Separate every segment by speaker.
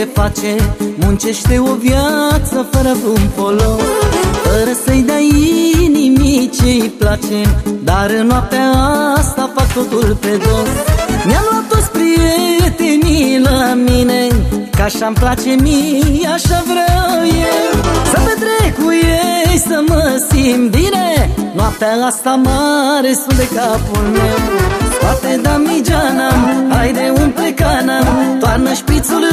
Speaker 1: ce face Muncește o viață fără vreun folos. Fără să-i dai inimii ce-i place Dar în noaptea asta fac totul pe dos. Mi-am luat toți prietenii la mine Ca așa-mi place mie, așa vreau eu. Să petrec cu ei, să mă simt bine Noaptea asta mare sunt de capul meu. Scoate damigeana, haide umple cana Toarnă șpițul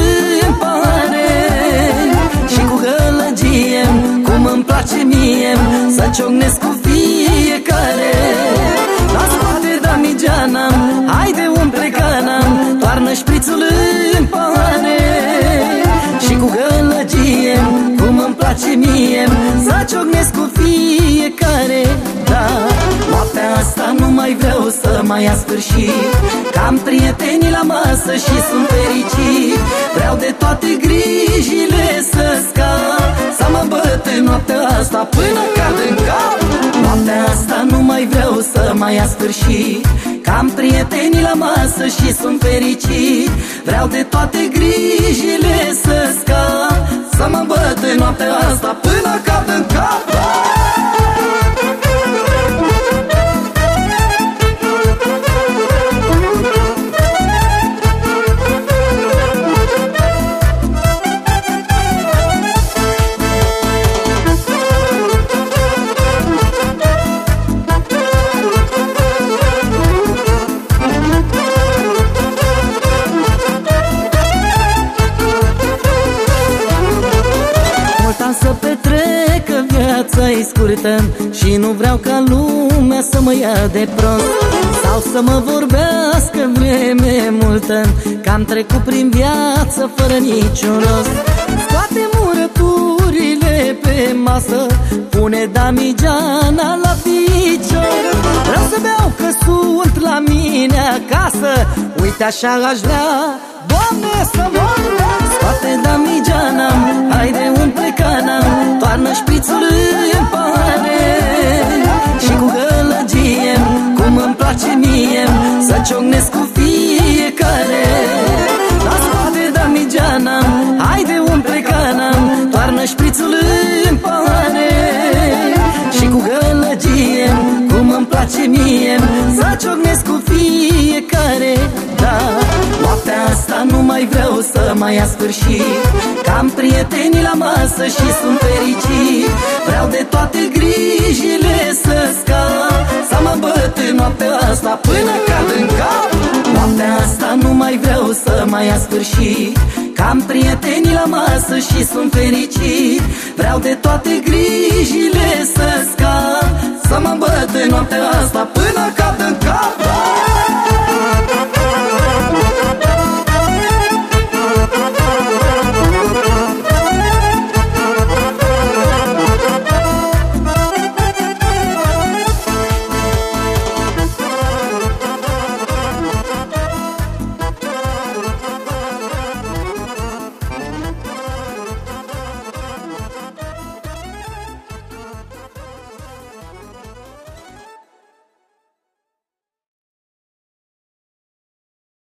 Speaker 1: place mie Să ciocnesc cu fiecare. La scoate damigeana, haide umple cana Toarnă șpițul în pare Și cu gălăgie, cum îmi place mie Să ciocnesc cu fiecare mai ia sfârșit. Că am prietenii la masă și sunt fericit Vreau de toate grijile să scap. Să mă băt în noaptea asta până cad în cap. Noaptea asta nu mai vreau să mai ia sfârșit. Că am prietenii la masă și sunt fericit Vreau de toate grijile să scap. Să mă băt în noaptea asta până cad în cap viața e scurtă Și nu vreau ca lumea să mă ia de prost. Sau să mă vorbească vreme multă Că am trecut prin viață fără niciun rost. Scoate murăturile pe masă Pune damigeana la picior. Vreau să beau că sunt la mine acasă Uite așa aș vrea Doamne să vorbesc Scoate damigeana, cum îmi place mie Să ciocnesc cu fiecare. La scoate damigeana, haide umple cana Toarnă șprițul în pahare Și cu gălăgie, cum îmi place mie Să ciocnesc cu fiecare, da Noaptea asta nu mai vreau să mai ia sfârșit. Că am prietenii la masă și sunt fericit Vreau de toate grijile să scap Să mă băt în noaptea asta până cad în cap. Noaptea asta nu mai vreau să mai ia sfârșit. Că am prietenii la masă și sunt fericit. Vreau de toate grijile să scap Să mă băt în noaptea asta până cad în cap